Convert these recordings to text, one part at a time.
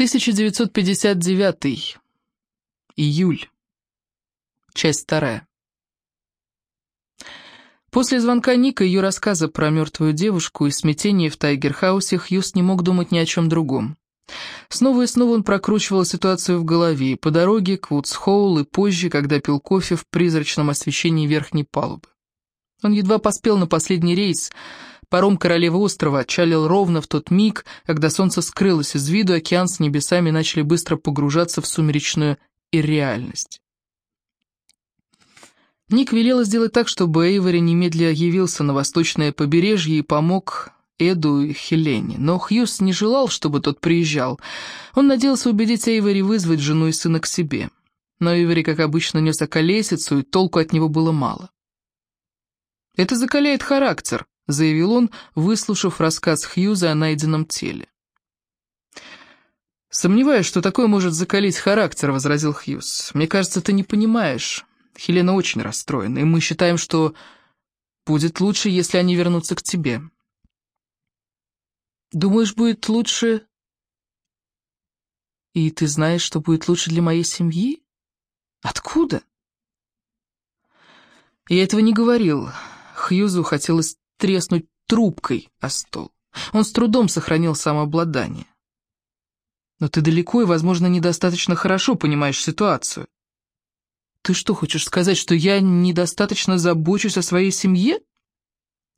1959. Июль. Часть вторая. После звонка Ника и ее рассказа про мертвую девушку и смятение в Тайгерхаусе Хьюз не мог думать ни о чем другом. Снова и снова он прокручивал ситуацию в голове, по дороге к Вудсхоул и позже, когда пил кофе в призрачном освещении верхней палубы. Он едва поспел на последний рейс. Паром королевы острова отчалил ровно в тот миг, когда солнце скрылось из виду, океан с небесами начали быстро погружаться в сумеречную ирреальность. Ник велела сделать так, чтобы Эйвори немедля явился на восточное побережье и помог Эду и Хелене. Но Хьюз не желал, чтобы тот приезжал. Он надеялся убедить Эйвори вызвать жену и сына к себе. Но Эйвори, как обычно, нес околесицу, и толку от него было мало. «Это закаляет характер», — заявил он, выслушав рассказ Хьюза о найденном теле. «Сомневаюсь, что такое может закалить характер», — возразил Хьюз. «Мне кажется, ты не понимаешь. Хелена очень расстроена, и мы считаем, что будет лучше, если они вернутся к тебе». «Думаешь, будет лучше...» «И ты знаешь, что будет лучше для моей семьи? Откуда?» «Я этого не говорил. Хьюзу хотелось треснуть трубкой о стол. Он с трудом сохранил самообладание. «Но ты далеко и, возможно, недостаточно хорошо понимаешь ситуацию. Ты что, хочешь сказать, что я недостаточно забочусь о своей семье?»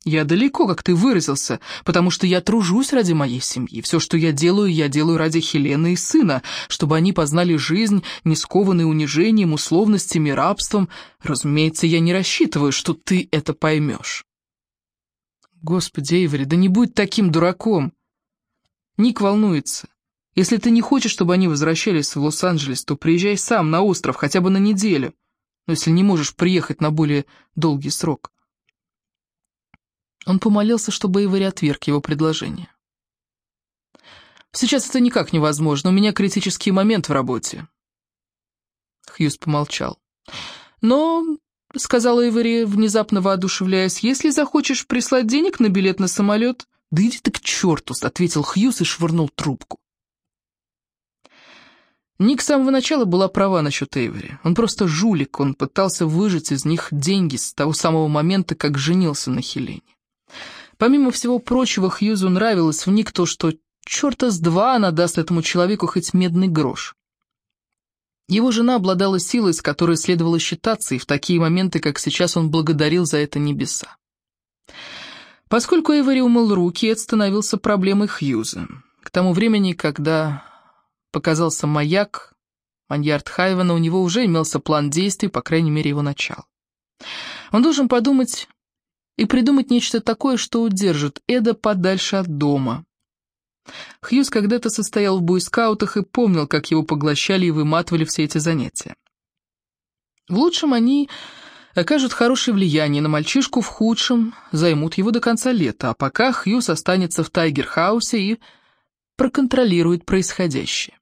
Я далеко, как ты выразился, потому что я тружусь ради моей семьи. Все, что я делаю, я делаю ради Хелены и сына, чтобы они познали жизнь, не скованной унижением, условностями, рабством. Разумеется, я не рассчитываю, что ты это поймешь. Господи, Эйвери, да не будь таким дураком. Ник волнуется. Если ты не хочешь, чтобы они возвращались в Лос-Анджелес, то приезжай сам на остров хотя бы на неделю, но если не можешь приехать на более долгий срок. Он помолился, чтобы Эйвори отверг его предложение. «Сейчас это никак невозможно, у меня критический момент в работе». Хьюз помолчал. «Но, — сказала Эйвори, внезапно воодушевляясь, — если захочешь прислать денег на билет на самолет...» «Да иди ты к черту!» — ответил Хьюз и швырнул трубку. Ник с самого начала была права насчет Эйвери. Он просто жулик, он пытался выжать из них деньги с того самого момента, как женился на Хелене. Помимо всего прочего, Хьюзу нравилось в них то, что черта с два она даст этому человеку хоть медный грош. Его жена обладала силой, с которой следовало считаться, и в такие моменты, как сейчас, он благодарил за это небеса. Поскольку Эйвори умыл руки, это становился проблемой Хьюза. К тому времени, когда показался маяк, Маньярд Хайвена, у него уже имелся план действий, по крайней мере, его начало. Он должен подумать и придумать нечто такое, что удержит Эда подальше от дома. Хьюз когда-то состоял в бойскаутах и помнил, как его поглощали и выматывали все эти занятия. В лучшем они окажут хорошее влияние на мальчишку, в худшем займут его до конца лета, а пока Хьюз останется в Тайгер-хаусе и проконтролирует происходящее.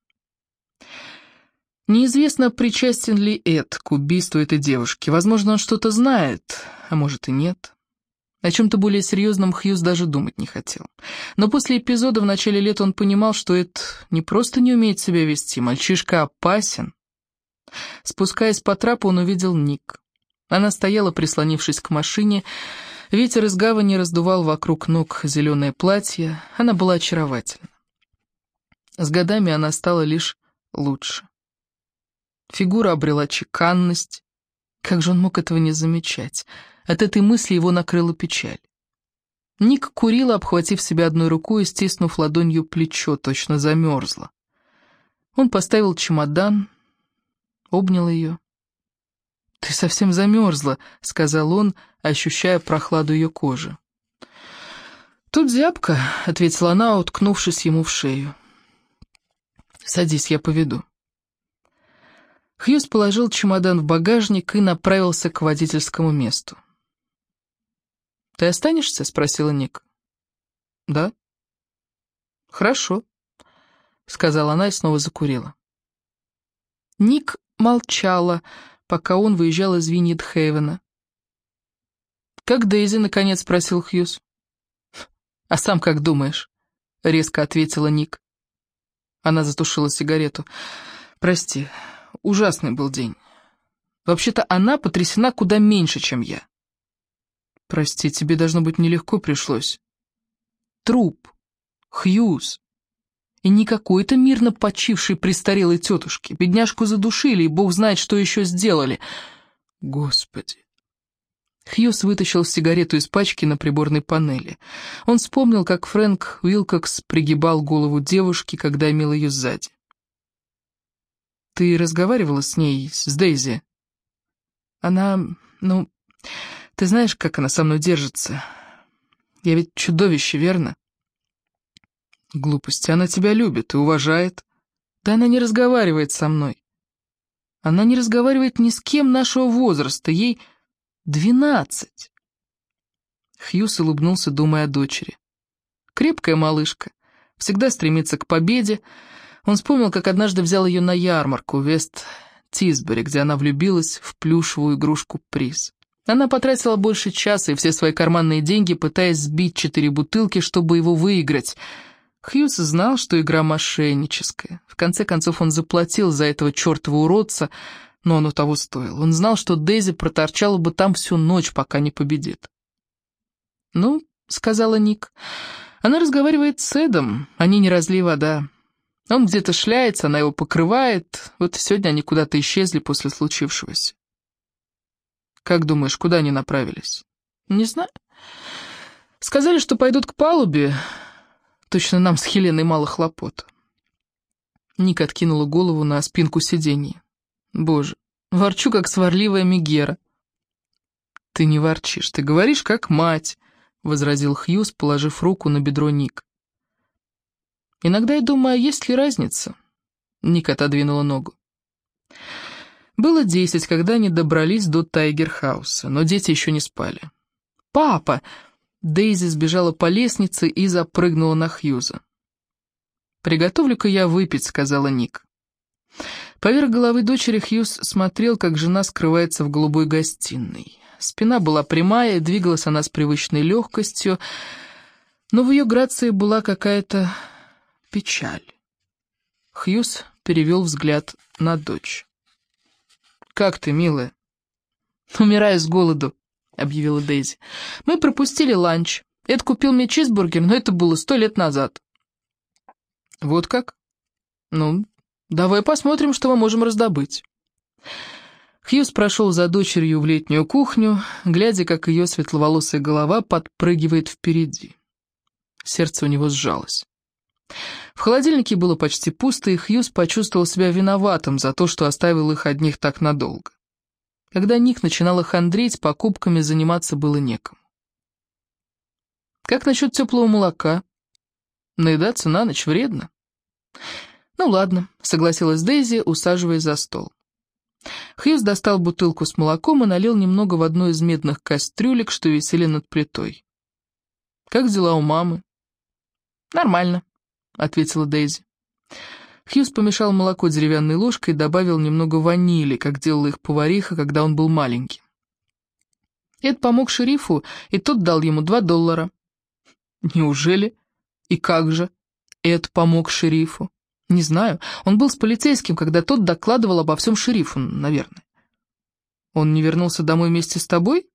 Неизвестно, причастен ли Эд к убийству этой девушки. Возможно, он что-то знает, а может и нет. О чем-то более серьезном Хьюз даже думать не хотел. Но после эпизода в начале лета он понимал, что это не просто не умеет себя вести, мальчишка опасен. Спускаясь по трапу, он увидел Ник. Она стояла, прислонившись к машине. Ветер из гавани раздувал вокруг ног зеленое платье. Она была очаровательна. С годами она стала лишь лучше. Фигура обрела чеканность. Как же он мог этого не замечать? От этой мысли его накрыла печаль. Ник курила, обхватив себя одной рукой и стиснув ладонью плечо, точно замерзла. Он поставил чемодан, обнял ее. «Ты совсем замерзла», — сказал он, ощущая прохладу ее кожи. «Тут зябко», — ответила она, уткнувшись ему в шею. «Садись, я поведу». Хьюз положил чемодан в багажник и направился к водительскому месту. «Ты останешься?» — спросила Ник. «Да». «Хорошо», — сказала она и снова закурила. Ник молчала, пока он выезжал из Виннитхейвена. «Как Дейзи?» — наконец спросил Хьюз. «А сам как думаешь?» — резко ответила Ник. Она затушила сигарету. «Прости, ужасный был день. Вообще-то она потрясена куда меньше, чем я». «Прости, тебе, должно быть, нелегко пришлось». «Труп. Хьюз. И не какой-то мирно почившей престарелой тетушки. Бедняжку задушили, и бог знает, что еще сделали. Господи. Хьюз вытащил сигарету из пачки на приборной панели. Он вспомнил, как Фрэнк Уилкокс пригибал голову девушки, когда имел ее сзади. «Ты разговаривала с ней, с Дейзи?» «Она... ну... Ты знаешь, как она со мной держится? Я ведь чудовище, верно?» «Глупости, она тебя любит и уважает. Да она не разговаривает со мной. Она не разговаривает ни с кем нашего возраста, ей двенадцать. Хьюс улыбнулся, думая о дочери. Крепкая малышка, всегда стремится к победе. Он вспомнил, как однажды взял ее на ярмарку в Вест-Тисбери, где она влюбилась в плюшевую игрушку-приз. Она потратила больше часа и все свои карманные деньги, пытаясь сбить четыре бутылки, чтобы его выиграть — Хьюз знал, что игра мошенническая. В конце концов, он заплатил за этого чертова уродца, но оно того стоило. Он знал, что Дейзи проторчала бы там всю ночь, пока не победит. «Ну», — сказала Ник, — «она разговаривает с Эдом, они не разли вода. Он где-то шляется, она его покрывает, вот сегодня они куда-то исчезли после случившегося». «Как думаешь, куда они направились?» «Не знаю. Сказали, что пойдут к палубе, Точно нам с Хеленой мало хлопот. Ника откинула голову на спинку сиденья. Боже, ворчу, как сварливая Мегера. Ты не ворчишь, ты говоришь, как мать, возразил Хьюз, положив руку на бедро Ник. Иногда я думаю, а есть ли разница? Ник отодвинула ногу. Было десять, когда они добрались до Тайгерхауса, но дети еще не спали. «Папа!» Дейзи сбежала по лестнице и запрыгнула на Хьюза. «Приготовлю-ка я выпить», — сказала Ник. Поверх головы дочери Хьюз смотрел, как жена скрывается в голубой гостиной. Спина была прямая, двигалась она с привычной легкостью, но в ее грации была какая-то печаль. Хьюз перевел взгляд на дочь. «Как ты, милая?» «Умираю с голоду», — объявила Дейзи. «Мы пропустили ланч. Эд купил мне чизбургер, но это было сто лет назад». «Вот как? Ну, давай посмотрим, что мы можем раздобыть». Хьюз прошел за дочерью в летнюю кухню, глядя, как ее светловолосая голова подпрыгивает впереди. Сердце у него сжалось. В холодильнике было почти пусто, и Хьюз почувствовал себя виноватым за то, что оставил их одних так надолго. Когда Ник начинала хандрить, покупками заниматься было некому. Как насчет теплого молока? Наедаться на ночь вредно. Ну ладно, согласилась Дейзи, усаживаясь за стол. Хьюз достал бутылку с молоком и налил немного в одну из медных кастрюлек, что висели над плитой. «Как дела у мамы?» «Нормально», — ответила Дейзи. Хьюз помешал молоко деревянной ложкой и добавил немного ванили, как делала их повариха, когда он был маленький. Эд помог шерифу, и тот дал ему два доллара. Неужели? И как же? Эд помог шерифу. Не знаю, он был с полицейским, когда тот докладывал обо всем шерифу, наверное. Он не вернулся домой вместе с тобой?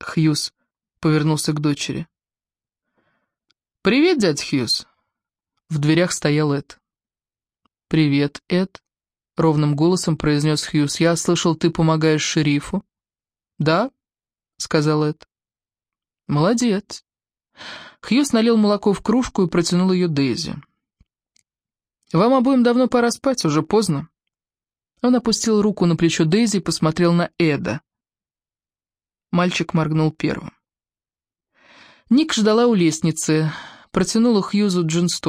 Хьюз повернулся к дочери. «Привет, дядь Хьюз!» В дверях стоял Эд. «Привет, Эд», — ровным голосом произнес Хьюз. «Я слышал, ты помогаешь шерифу». «Да», — сказал Эд. «Молодец». Хьюз налил молоко в кружку и протянул ее Дейзи. «Вам обоим давно пора спать, уже поздно». Он опустил руку на плечо Дейзи и посмотрел на Эда. Мальчик моргнул первым. Ник ждала у лестницы, протянула Хьюзу джин с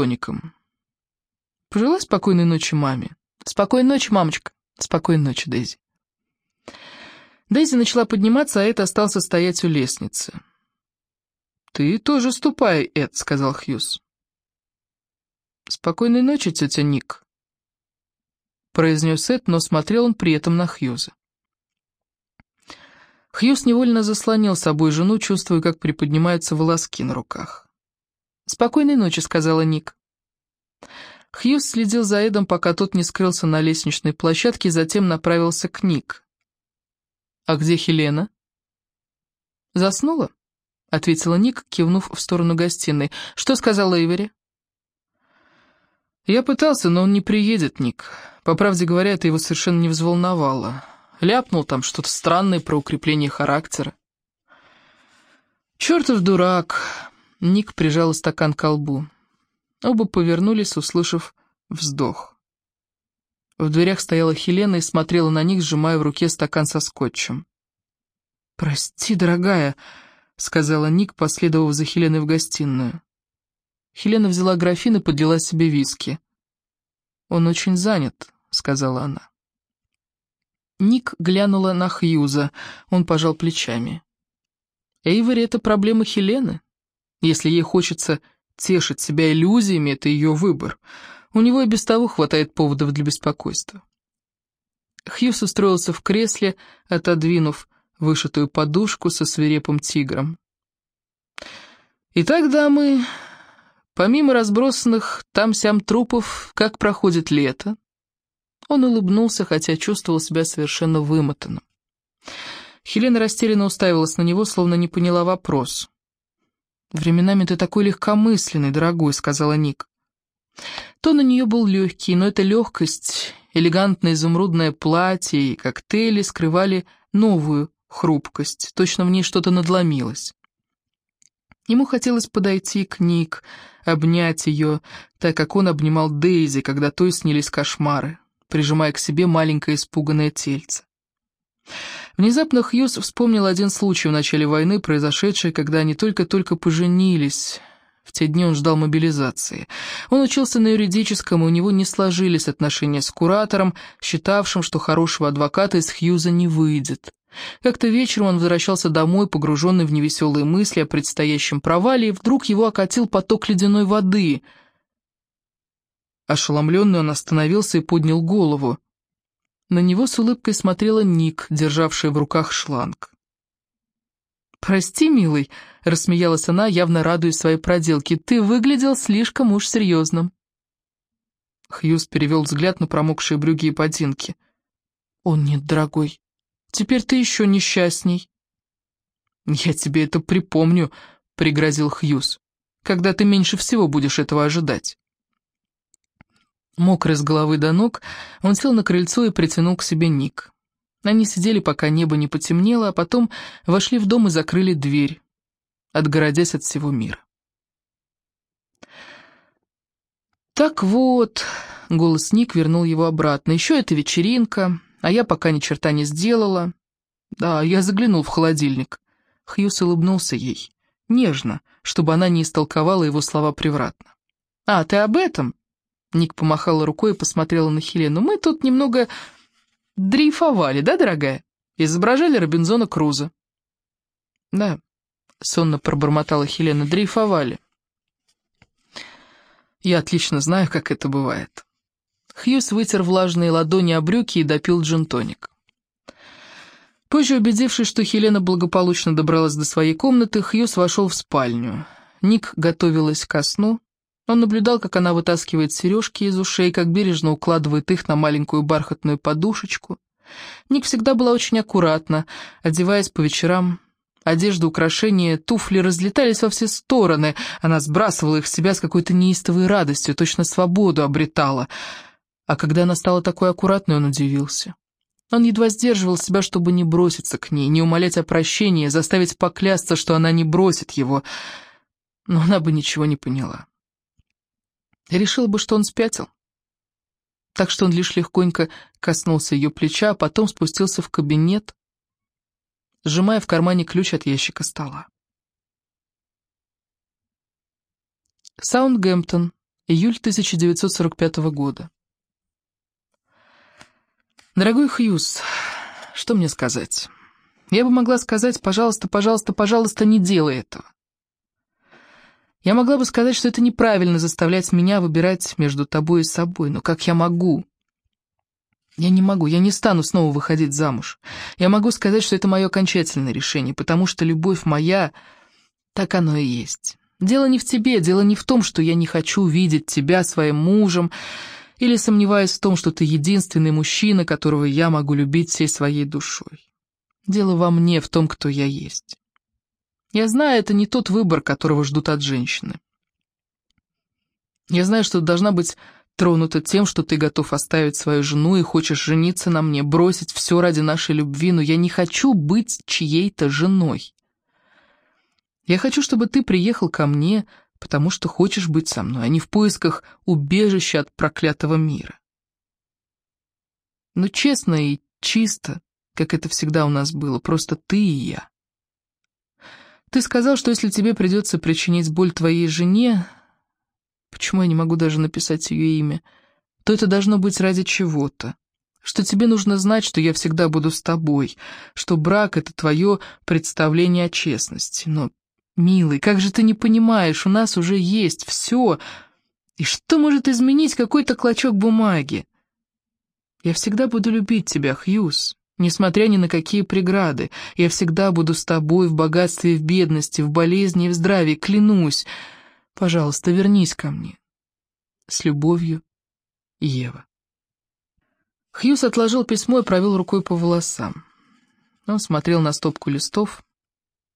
спокойной ночи маме. Спокойной ночи, мамочка. Спокойной ночи, Дейзи. Дейзи начала подниматься, а Эд остался стоять у лестницы. «Ты тоже ступай, Эд», — сказал Хьюз. «Спокойной ночи, тетя Ник», — произнес Эд, но смотрел он при этом на Хьюза. Хьюз невольно заслонил собой жену, чувствуя, как приподнимаются волоски на руках. «Спокойной ночи», — сказала Ник. Хьюз следил за Эдом, пока тот не скрылся на лестничной площадке, и затем направился к Ник. «А где Хелена?» «Заснула?» — ответила Ник, кивнув в сторону гостиной. «Что сказала Ивери?» «Я пытался, но он не приедет, Ник. По правде говоря, это его совершенно не взволновало. Ляпнул там что-то странное про укрепление характера. «Чертов дурак!» — Ник прижал стакан к колбу. Оба повернулись, услышав вздох. В дверях стояла Хелена и смотрела на них, сжимая в руке стакан со скотчем. «Прости, дорогая», — сказала Ник, последовав за Хеленой в гостиную. Хелена взяла графин и подлила себе виски. «Он очень занят», — сказала она. Ник глянула на Хьюза, он пожал плечами. «Эйвори — это проблема Хелены. Если ей хочется тешить себя иллюзиями, это ее выбор. У него и без того хватает поводов для беспокойства». Хьюз устроился в кресле, отодвинув вышитую подушку со свирепым тигром. «Итак, дамы, помимо разбросанных там-сям трупов, как проходит лето?» Он улыбнулся, хотя чувствовал себя совершенно вымотанным. Хелена растерянно уставилась на него, словно не поняла вопрос. «Временами ты такой легкомысленный, дорогой», — сказала Ник. То на нее был легкий, но эта легкость, элегантное изумрудное платье и коктейли скрывали новую хрупкость, точно в ней что-то надломилось. Ему хотелось подойти к Ник, обнять ее, так как он обнимал Дейзи, когда той снились кошмары прижимая к себе маленькое испуганное тельце. Внезапно Хьюз вспомнил один случай в начале войны, произошедший, когда они только-только поженились. В те дни он ждал мобилизации. Он учился на юридическом, и у него не сложились отношения с куратором, считавшим, что хорошего адвоката из Хьюза не выйдет. Как-то вечером он возвращался домой, погруженный в невеселые мысли о предстоящем провале, и вдруг его окатил поток ледяной воды — Ошеломленный он остановился и поднял голову. На него с улыбкой смотрела Ник, державшая в руках шланг. «Прости, милый», — рассмеялась она, явно радуясь своей проделке, — «ты выглядел слишком уж серьезным». Хьюз перевел взгляд на промокшие брюки и ботинки. «Он нет, дорогой. Теперь ты еще несчастней». «Я тебе это припомню», — пригрозил Хьюз, — «когда ты меньше всего будешь этого ожидать». Мокрый с головы до ног, он сел на крыльцо и притянул к себе Ник. Они сидели, пока небо не потемнело, а потом вошли в дом и закрыли дверь, отгородясь от всего мира. «Так вот», — голос Ник вернул его обратно, — «еще эта вечеринка, а я пока ни черта не сделала». «Да, я заглянул в холодильник». Хьюс улыбнулся ей, нежно, чтобы она не истолковала его слова превратно. «А, ты об этом?» Ник помахала рукой и посмотрела на Хелену. «Мы тут немного дрейфовали, да, дорогая? Изображали Робинзона Круза». «Да», — сонно пробормотала Хелена, — «дрейфовали». «Я отлично знаю, как это бывает». Хьюз вытер влажные ладони о брюки и допил джин-тоник. Позже, убедившись, что Хелена благополучно добралась до своей комнаты, Хьюз вошел в спальню. Ник готовилась ко сну, он наблюдал, как она вытаскивает сережки из ушей, как бережно укладывает их на маленькую бархатную подушечку. Ник всегда была очень аккуратна, одеваясь по вечерам. Одежда, украшения, туфли разлетались во все стороны. Она сбрасывала их с себя с какой-то неистовой радостью, точно свободу обретала. А когда она стала такой аккуратной, он удивился. Он едва сдерживал себя, чтобы не броситься к ней, не умолять о прощении, заставить поклясться, что она не бросит его. Но она бы ничего не поняла. Решила бы, что он спятил. Так что он лишь легконько коснулся ее плеча, а потом спустился в кабинет, сжимая в кармане ключ от ящика стола. Саундгемптон, июль 1945 года. Дорогой Хьюз, что мне сказать? Я бы могла сказать, пожалуйста, пожалуйста, пожалуйста, не делай этого. Я могла бы сказать, что это неправильно заставлять меня выбирать между тобой и собой, но как я могу? Я не могу, я не стану снова выходить замуж. Я могу сказать, что это мое окончательное решение, потому что любовь моя, так оно и есть. Дело не в тебе, дело не в том, что я не хочу видеть тебя своим мужем, или сомневаюсь в том, что ты единственный мужчина, которого я могу любить всей своей душой. Дело во мне, в том, кто я есть. Я знаю, это не тот выбор, которого ждут от женщины. Я знаю, что должна быть тронута тем, что ты готов оставить свою жену и хочешь жениться на мне, бросить все ради нашей любви, но я не хочу быть чьей-то женой. Я хочу, чтобы ты приехал ко мне, потому что хочешь быть со мной, а не в поисках убежища от проклятого мира. Но честно и чисто, как это всегда у нас было, просто ты и я. Ты сказал, что если тебе придется причинить боль твоей жене, почему я не могу даже написать ее имя, то это должно быть ради чего-то. Что тебе нужно знать, что я всегда буду с тобой, что брак — это твое представление о честности. Но «Милый, как же ты не понимаешь, у нас уже есть все. И что может изменить какой-то клочок бумаги? Я всегда буду любить тебя, Хьюз, несмотря ни на какие преграды. Я всегда буду с тобой в богатстве и в бедности, в болезни и в здравии, клянусь. Пожалуйста, вернись ко мне. С любовью, Ева». Хьюз отложил письмо и провел рукой по волосам. Он смотрел на стопку листов,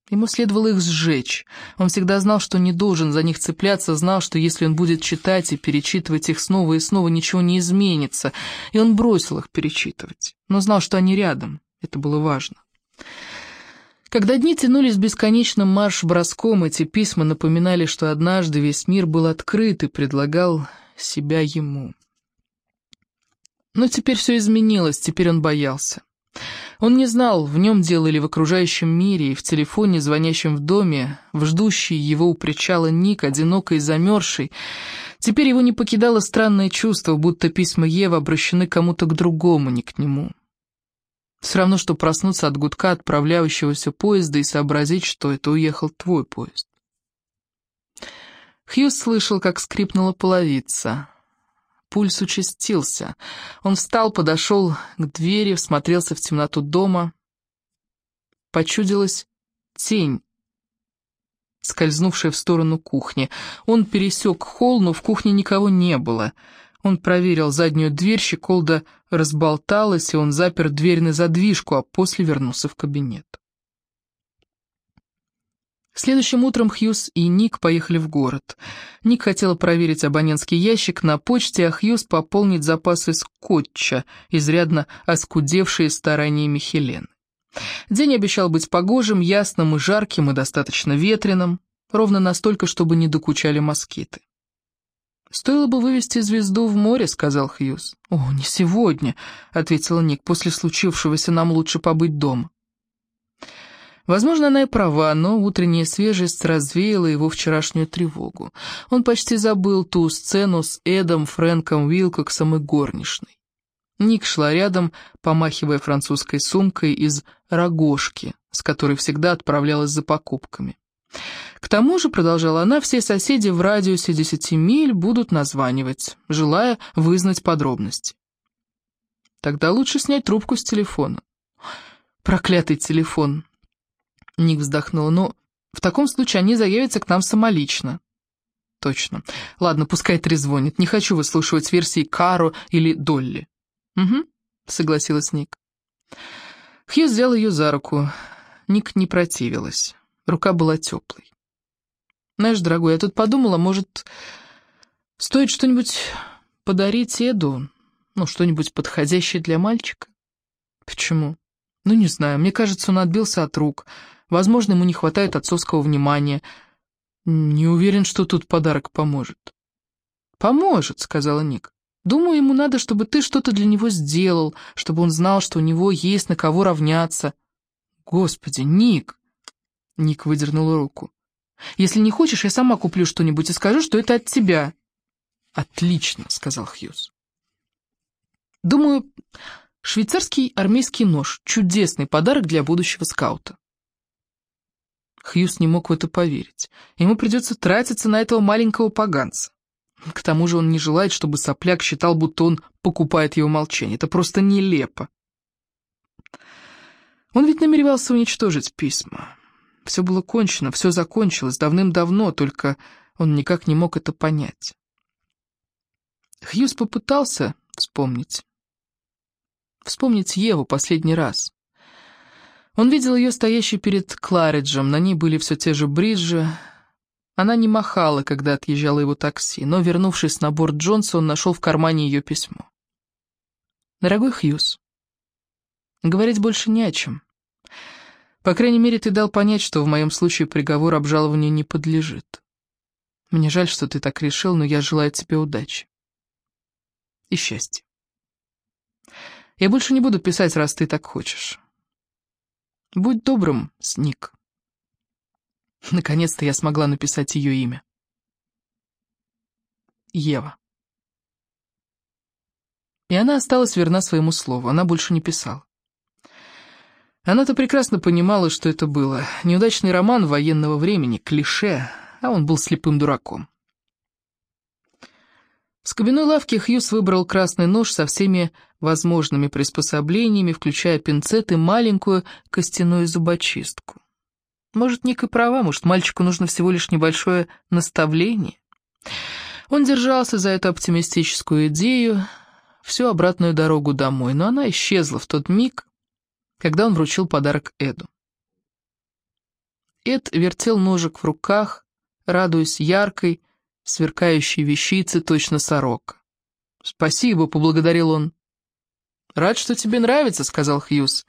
Ему следовало их сжечь. Он всегда знал, что не должен за них цепляться, знал, что если он будет читать и перечитывать их снова и снова, ничего не изменится, и он бросил их перечитывать. Но знал, что они рядом. Это было важно. Когда дни тянулись бесконечным марш-броском, эти письма напоминали, что однажды весь мир был открыт и предлагал себя ему. Но теперь все изменилось, теперь он боялся. Он не знал, в нем дело или в окружающем мире, и в телефоне, звонящем в доме, в ждущий его у причала Ник, одинокой и замерзший. Теперь его не покидало странное чувство, будто письма Евы обращены кому-то к другому, не к нему. Все равно, что проснуться от гудка отправляющегося поезда и сообразить, что это уехал твой поезд. Хьюз слышал, как скрипнула половица. Пульс участился. Он встал, подошел к двери, всмотрелся в темноту дома. Почудилась тень, скользнувшая в сторону кухни. Он пересек холл, но в кухне никого не было. Он проверил заднюю дверь, щеколда разболталась, и он запер дверь на задвижку, а после вернулся в кабинет. Следующим утром Хьюз и Ник поехали в город. Ник хотела проверить абонентский ящик на почте, а Хьюз пополнить запасы скотча, изрядно оскудевшие стараниями Хелены. День обещал быть погожим, ясным и жарким, и достаточно ветреным, ровно настолько, чтобы не докучали москиты. «Стоило бы вывести звезду в море», — сказал Хьюз. «О, не сегодня», — ответила Ник, — «после случившегося нам лучше побыть дома». Возможно, она и права, но утренняя свежесть развеяла его вчерашнюю тревогу. Он почти забыл ту сцену с Эдом, Фрэнком, Уилкоксом и горничной. Ник шла рядом, помахивая французской сумкой из рогожки, с которой всегда отправлялась за покупками. К тому же, продолжала она, все соседи в радиусе десяти миль будут названивать, желая вызнать подробности. Тогда лучше снять трубку с телефона. Проклятый телефон. Ник вздохнул. «Ну, в таком случае они заявятся к нам самолично». «Точно. Ладно, пускай трезвонит. Не хочу выслушивать версии Каро или Долли». «Угу», — согласилась Ник. Хью взял ее за руку. Ник не противилась. Рука была теплой. «Знаешь, дорогой, я тут подумала, может, стоит что-нибудь подарить Эду? Ну, что-нибудь подходящее для мальчика?» «Почему?» «Ну, не знаю, мне кажется, он отбился от рук». Возможно, ему не хватает отцовского внимания. Не уверен, что тут подарок поможет. «Поможет», — сказала Ник. «Думаю, ему надо, чтобы ты что-то для него сделал, чтобы он знал, что у него есть на кого равняться». «Господи, Ник!» Ник выдернула руку. «Если не хочешь, я сама куплю что-нибудь и скажу, что это от тебя». «Отлично», — сказал Хьюз. «Думаю, швейцарский армейский нож — чудесный подарок для будущего скаута». Хьюз не мог в это поверить. Ему придется тратиться на этого маленького поганца. К тому же он не желает, чтобы сопляк считал, будто он покупает его молчание. Это просто нелепо. Он ведь намеревался уничтожить письма. Все было кончено, все закончилось давным-давно, только он никак не мог это понять. Хьюз попытался вспомнить. Вспомнить Еву последний раз. Он видел ее стоящей перед Клариджем, на ней были все те же бриджи. Она не махала, когда отъезжало его такси, но, вернувшись на борт Джонса, он нашел в кармане ее письмо. «Дорогой Хьюз, говорить больше не о чем. По крайней мере, ты дал понять, что в моем случае приговор обжалованию не подлежит. Мне жаль, что ты так решил, но я желаю тебе удачи и счастья. Я больше не буду писать, раз ты так хочешь. Будь добрым, Сник. Наконец-то я смогла написать ее имя. Ева. И она осталась верна своему слову, она больше не писала. Она-то прекрасно понимала, что это было. Неудачный роман военного времени, клише, а он был слепым дураком. В скобяной лавке Хьюз выбрал красный нож со всеми возможными приспособлениями, включая пинцет и маленькую костяную зубочистку. Может, Ник и права, может, мальчику нужно всего лишь небольшое наставление. Он держался за эту оптимистическую идею всю обратную дорогу домой, но она исчезла в тот миг, когда он вручил подарок Эду. Эд вертел ножик в руках, радуясь яркой, сверкающей вещицы, точно сорок. «Спасибо», — поблагодарил он. «Рад, что тебе нравится», — сказал Хьюз.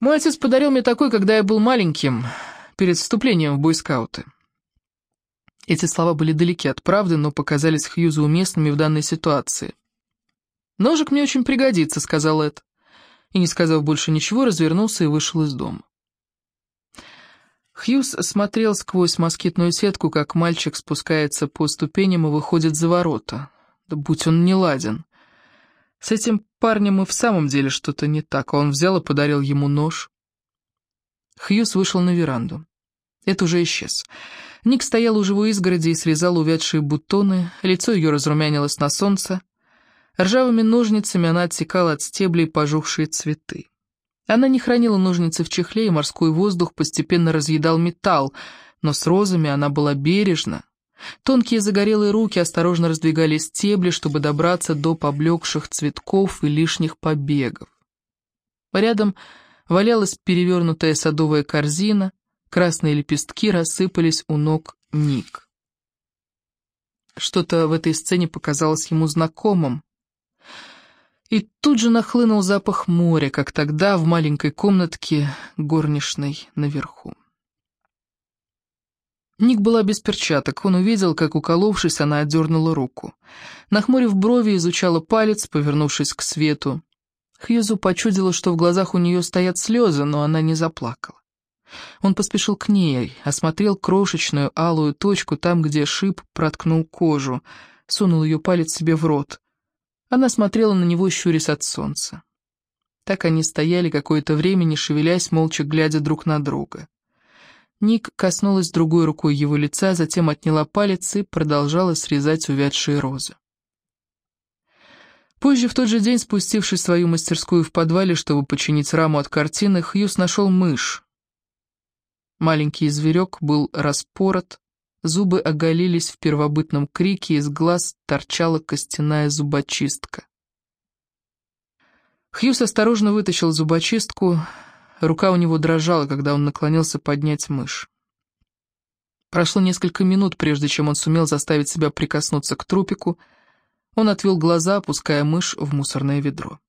«Мой отец подарил мне такой, когда я был маленьким, перед вступлением в бойскауты». Эти слова были далеки от правды, но показались Хьюзу уместными в данной ситуации. «Ножик мне очень пригодится», — сказал Эд. И, не сказав больше ничего, развернулся и вышел из дома. Хьюз смотрел сквозь москитную сетку, как мальчик спускается по ступеням и выходит за ворота. Да будь он не ладен. С этим парнем и в самом деле что-то не так, а он взял и подарил ему нож. Хьюз вышел на веранду. Это уже исчез. Ник стоял у живой изгороди и срезал увядшие бутоны, лицо ее разрумянилось на солнце. Ржавыми ножницами она отсекала от стеблей пожухшие цветы. Она не хранила ножницы в чехле, и морской воздух постепенно разъедал металл, но с розами она была бережна. Тонкие загорелые руки осторожно раздвигали стебли, чтобы добраться до поблекших цветков и лишних побегов. Рядом валялась перевернутая садовая корзина, красные лепестки рассыпались у ног Ник. Что-то в этой сцене показалось ему знакомым. И тут же нахлынул запах моря, как тогда в маленькой комнатке горничной наверху. Ник была без перчаток, он увидел, как, уколовшись, она отдернула руку. Нахмурив брови, изучала палец, повернувшись к свету. Хьюзу почудила, что в глазах у нее стоят слезы, но она не заплакала. Он поспешил к ней, осмотрел крошечную алую точку там, где шип проткнул кожу, сунул ее палец себе в рот. Она смотрела на него, щурясь от солнца. Так они стояли какое-то время, не шевелясь, молча глядя друг на друга. Ник коснулась другой рукой его лица, затем отняла палец и продолжала срезать увядшие розы. Позже, в тот же день, спустившись в свою мастерскую в подвале, чтобы починить раму от картины, Хьюз нашел мышь. Маленький зверек был распорот, Зубы оголились в первобытном крике, из глаз торчала костяная зубочистка. Хьюз осторожно вытащил зубочистку, рука у него дрожала, когда он наклонился поднять мышь. Прошло несколько минут, прежде чем он сумел заставить себя прикоснуться к трупику. Он отвел глаза, опуская мышь в мусорное ведро.